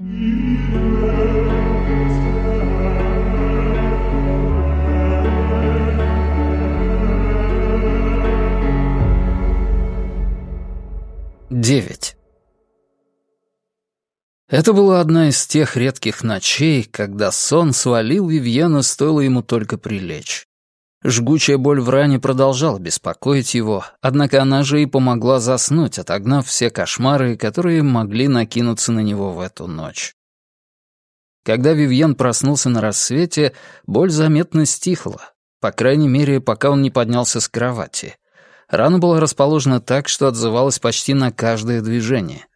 Девять. Это была одна из тех редких ночей, когда сон свалил Вивьена, стоило ему только прилечь. Жгучая боль в ране продолжала беспокоить его, однако она же и помогла заснуть, отогнав все кошмары, которые могли накинуться на него в эту ночь. Когда Вивьен проснулся на рассвете, боль заметно стихла, по крайней мере, пока он не поднялся с кровати. Рана была расположена так, что отзывалась почти на каждое движение.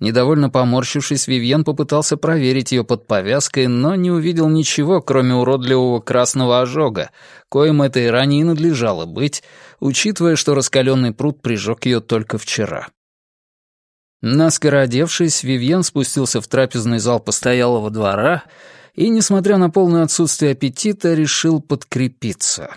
Недовольно поморщившись, Вивьен попытался проверить ее под повязкой, но не увидел ничего, кроме уродливого красного ожога, коим это и ранее надлежало быть, учитывая, что раскаленный пруд прижег ее только вчера. Наскоро одевшись, Вивьен спустился в трапезный зал постоялого двора и, несмотря на полное отсутствие аппетита, решил подкрепиться.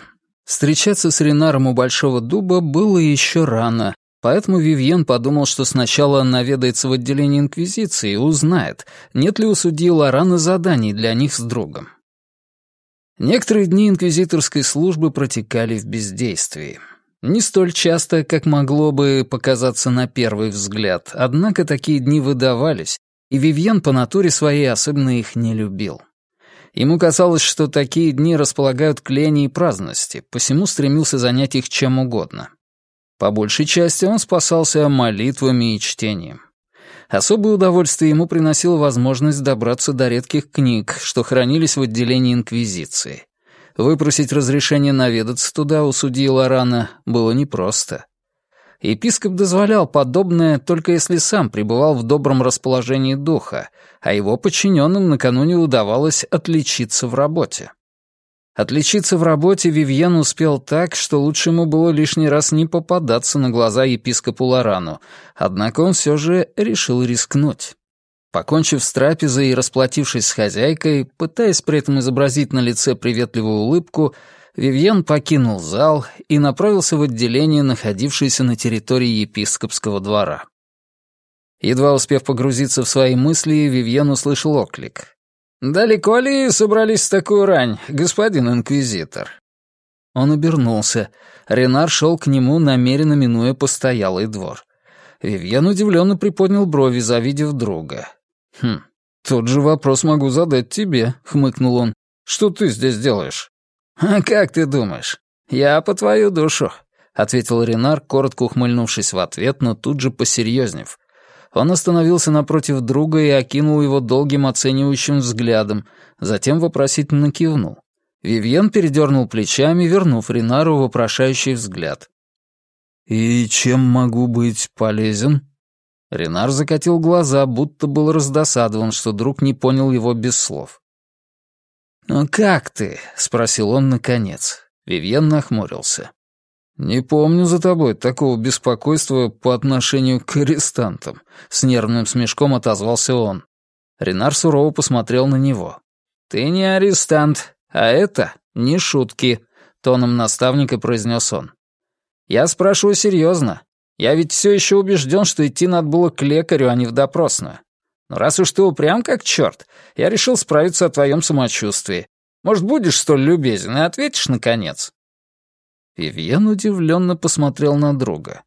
Встречаться с Ренаром у Большого Дуба было еще рано, Поэтому Вивьен подумал, что сначала наведается в отделение Инквизиции и узнает, нет ли у судьи Лорана заданий для них с другом. Некоторые дни инквизиторской службы протекали в бездействии. Не столь часто, как могло бы показаться на первый взгляд, однако такие дни выдавались, и Вивьен по натуре своей особенно их не любил. Ему казалось, что такие дни располагают к лени и праздности, посему стремился занять их чем угодно. По большей части он спасался молитвами и чтением. Особое удовольствие ему приносила возможность добраться до редких книг, что хранились в отделении Инквизиции. Выпросить разрешение наведаться туда у судьи Лорана было непросто. Епископ дозволял подобное, только если сам пребывал в добром расположении духа, а его подчиненным накануне удавалось отличиться в работе. Отличиться в работе Вивьен успел так, что лучше ему было лишний раз не попадаться на глаза епископу Лорану, однако он все же решил рискнуть. Покончив с трапезой и расплатившись с хозяйкой, пытаясь при этом изобразить на лице приветливую улыбку, Вивьен покинул зал и направился в отделение, находившееся на территории епископского двора. Едва успев погрузиться в свои мысли, Вивьен услышал оклик. «Далеко ли собрались в такую рань, господин инквизитор?» Он обернулся. Ренар шел к нему, намеренно минуя постоялый двор. Вивьен удивленно приподнял брови, завидев друга. «Хм, тот же вопрос могу задать тебе», — хмыкнул он. «Что ты здесь делаешь?» «А как ты думаешь? Я по твою душу», — ответил Ренар, коротко ухмыльнувшись в ответ, но тут же посерьезнев. Он остановился напротив друга и окинул его долгим оценивающим взглядом, затем вопросительно кивнул. Вивьен передернул плечами, вернув Ринару вопрошающий взгляд. «И чем могу быть полезен?» Ренар закатил глаза, будто был раздосадован, что друг не понял его без слов. «Ну как ты?» — спросил он наконец. Вивьен нахмурился. «Не помню за тобой такого беспокойства по отношению к арестантам», — с нервным смешком отозвался он. Ренар сурово посмотрел на него. «Ты не арестант, а это не шутки», — тоном наставника произнес он. «Я спрашиваю серьезно. Я ведь все еще убежден, что идти надо было к лекарю, а не в допросную. Но раз уж ты упрям как черт, я решил справиться о твоем самочувствии. Может, будешь столь любезен и ответишь, наконец?» Вивьен удивленно посмотрел на друга.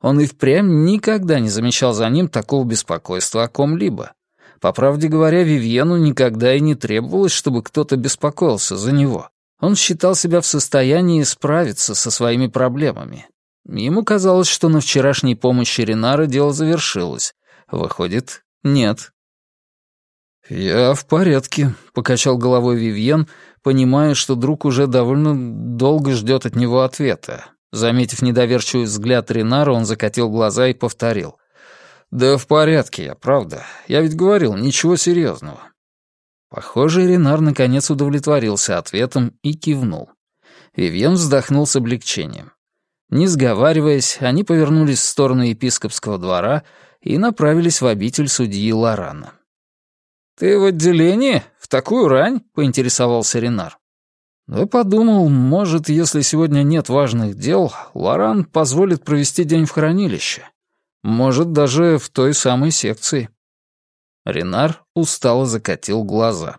Он и впрямь никогда не замечал за ним такого беспокойства о ком-либо. По правде говоря, Вивьену никогда и не требовалось, чтобы кто-то беспокоился за него. Он считал себя в состоянии справиться со своими проблемами. Ему казалось, что на вчерашней помощи Ренара дело завершилось. Выходит, нет. «Я в порядке», — покачал головой Вивьен, понимая, что друг уже довольно долго ждет от него ответа. Заметив недоверчивый взгляд Ренара, он закатил глаза и повторил. «Да в порядке я, правда. Я ведь говорил, ничего серьезного». Похоже, Ренар наконец удовлетворился ответом и кивнул. Вивьен вздохнул с облегчением. Не сговариваясь, они повернулись в сторону епископского двора и направились в обитель судьи Лорана. «Ты в отделении? В такую рань?» — поинтересовался Ренар. «Да подумал, может, если сегодня нет важных дел, Лоран позволит провести день в хранилище. Может, даже в той самой секции». Ренар устало закатил глаза.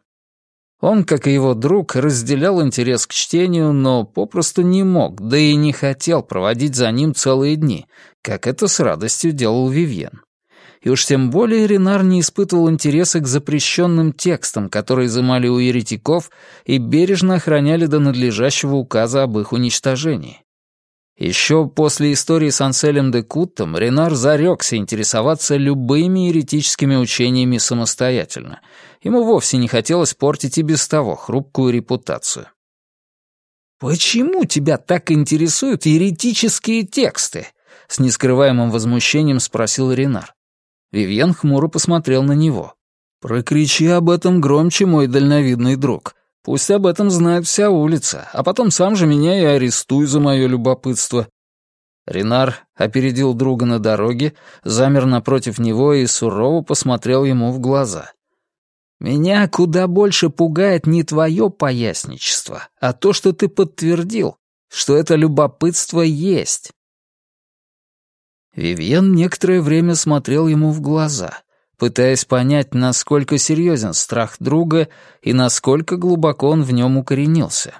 Он, как и его друг, разделял интерес к чтению, но попросту не мог, да и не хотел проводить за ним целые дни, как это с радостью делал Вивьен. И уж тем более Ренар не испытывал интереса к запрещенным текстам, которые изымали у еретиков и бережно охраняли до надлежащего указа об их уничтожении. Еще после истории с Анселем де Куттом Ренар зарекся интересоваться любыми еретическими учениями самостоятельно. Ему вовсе не хотелось портить и без того хрупкую репутацию. «Почему тебя так интересуют еретические тексты?» — с нескрываемым возмущением спросил Ренар. Вивьен хмуро посмотрел на него. «Прокричи об этом громче, мой дальновидный друг. Пусть об этом знает вся улица, а потом сам же меня и арестуй за мое любопытство». Ренар опередил друга на дороге, замер напротив него и сурово посмотрел ему в глаза. «Меня куда больше пугает не твое поясничество, а то, что ты подтвердил, что это любопытство есть». Вивьен некоторое время смотрел ему в глаза — пытаясь понять, насколько серьезен страх друга и насколько глубоко он в нем укоренился.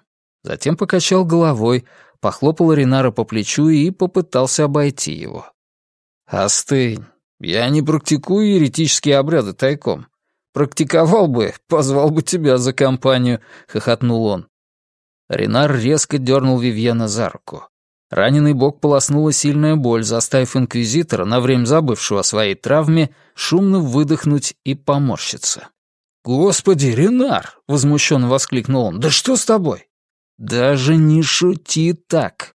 Затем покачал головой, похлопал Ринара по плечу и попытался обойти его. «Остынь. Я не практикую еретические обряды тайком. Практиковал бы, позвал бы тебя за компанию», — хохотнул он. Ренар резко дернул Вивьена за руку. Раненый бок полоснула сильная боль, заставив инквизитора, на время забывшего о своей травме, шумно выдохнуть и поморщиться. «Господи, Ренар!» — возмущенно воскликнул он. «Да что с тобой?» «Даже не шути так!»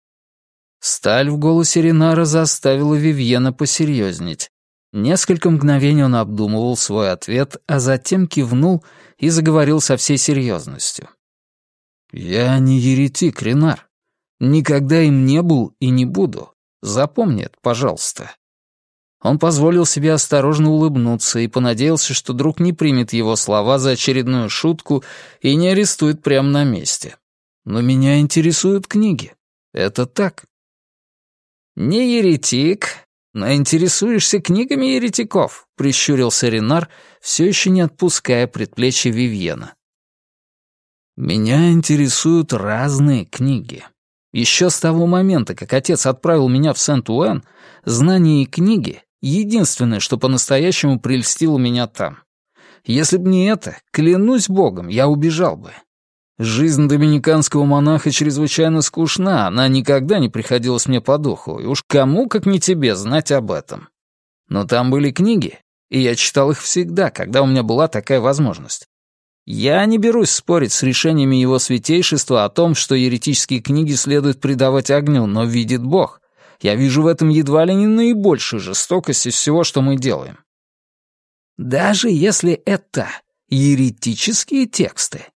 Сталь в голосе Ренара заставила Вивьена посерьезнеть. Несколько мгновений он обдумывал свой ответ, а затем кивнул и заговорил со всей серьезностью. «Я не еретик, Ренар. Никогда им не был и не буду. Запомни это, пожалуйста». Он позволил себе осторожно улыбнуться и понадеялся, что друг не примет его слова за очередную шутку и не арестует прямо на месте. «Но меня интересуют книги. Это так». «Не еретик, но интересуешься книгами еретиков», — прищурился Ренар, все еще не отпуская предплечья Вивьена. «Меня интересуют разные книги», еще с того момента, как отец отправил меня в Сент-Уэн, знания и книги — единственное, что по-настоящему прельстило меня там. Если б не это, клянусь богом, я убежал бы. Жизнь доминиканского монаха чрезвычайно скучна, она никогда не приходилась мне по духу, и уж кому, как не тебе, знать об этом. Но там были книги, и я читал их всегда, когда у меня была такая возможность. Я не берусь спорить с решениями его святейшества о том, что еретические книги следует предавать огню, но видит Бог. Я вижу в этом едва ли не наибольшую жестокость из всего, что мы делаем. Даже если это еретические тексты.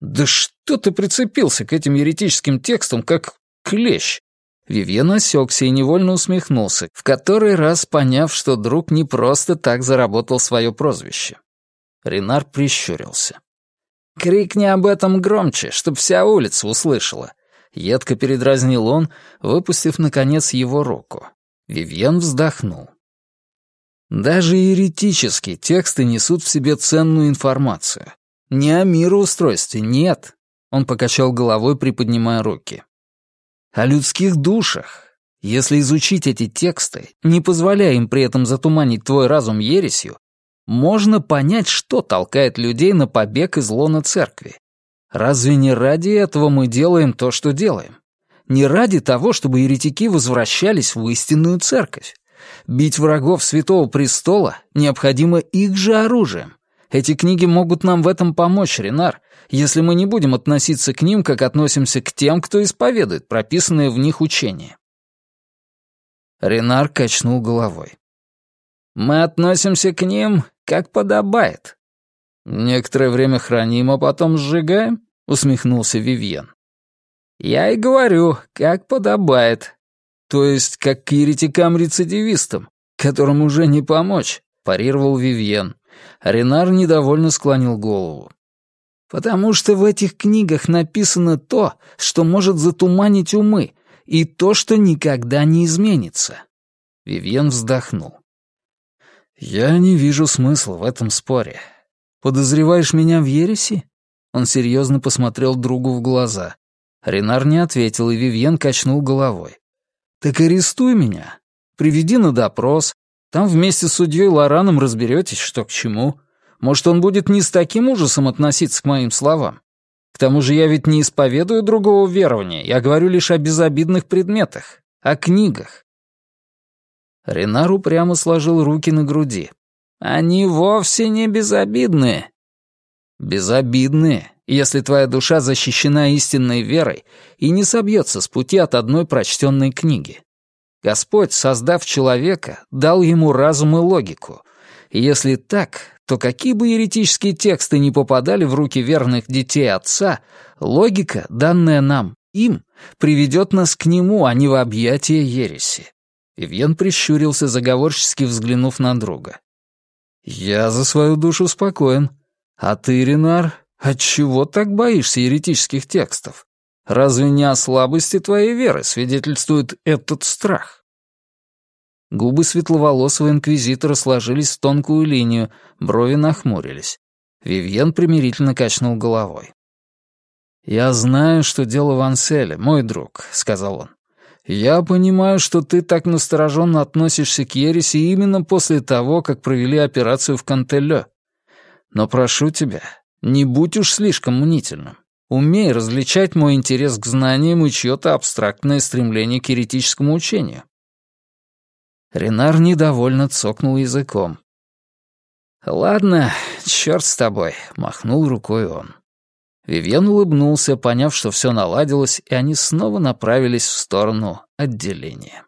Да что ты прицепился к этим еретическим текстам, как клещ? Вивьен осекся и невольно усмехнулся, в который раз поняв, что друг не просто так заработал свое прозвище. Ренар прищурился. «Крикни об этом громче, чтоб вся улица услышала». Едко передразнил он, выпустив, наконец, его руку. Вивьен вздохнул. Даже еретические тексты несут в себе ценную информацию. Не о мироустройстве, нет. Он покачал головой, приподнимая руки. О людских душах. Если изучить эти тексты, не позволяя им при этом затуманить твой разум ересью, можно понять, что толкает людей на побег из лона церкви. Разве не ради этого мы делаем то, что делаем? Не ради того, чтобы еретики возвращались в истинную церковь. Бить врагов Святого Престола необходимо их же оружием. Эти книги могут нам в этом помочь, Ренар, если мы не будем относиться к ним, как относимся к тем, кто исповедует прописанные в них учения. Ренар качнул головой. Мы относимся к ним, как подобает. Некоторое время храним, а потом сжигаем, усмехнулся Вивьен. Я и говорю, как подобает. То есть, как к еретикам-рецидивистам, которым уже не помочь, парировал Вивьен. Ренар недовольно склонил голову. «Потому что в этих книгах написано то, что может затуманить умы, и то, что никогда не изменится». Вивьен вздохнул. «Я не вижу смысла в этом споре. Подозреваешь меня в ереси?» Он серьезно посмотрел другу в глаза. Ренар не ответил, и Вивьен качнул головой. «Так арестуй меня. Приведи на допрос. Там вместе с судьей Лораном разберетесь, что к чему. Может, он будет не с таким ужасом относиться к моим словам. К тому же я ведь не исповедую другого верования, я говорю лишь о безобидных предметах, о книгах». Ренар упрямо сложил руки на груди. «Они вовсе не безобидные». «Безобидные, если твоя душа защищена истинной верой и не собьется с пути от одной прочтенной книги. Господь, создав человека, дал ему разум и логику. Если так, то какие бы еретические тексты не попадали в руки верных детей отца, логика, данная нам, им, приведет нас к нему, а не в объятия ереси. Ивьен прищурился, заговорчески взглянув на друга. «Я за свою душу спокоен. А ты, Ренар, Отчего так боишься еретических текстов? Разве не о слабости твоей веры свидетельствует этот страх? Губы светловолосого инквизитора сложились в тонкую линию, брови нахмурились. Вивьен примирительно качнул головой. «Я знаю, что дело в Анселе, мой друг», — сказал он. «Я понимаю, что ты так настороженно относишься к ереси именно после того, как провели операцию в Кантелё. Но прошу тебя, не будь уж слишком мнительным. Умей различать мой интерес к знаниям и чье-то абстрактное стремление к еретическому учению. Ренар недовольно цокнул языком. «Ладно, черт с тобой», — махнул рукой он. Вивьен улыбнулся, поняв, что все наладилось, и они снова направились в сторону отделения.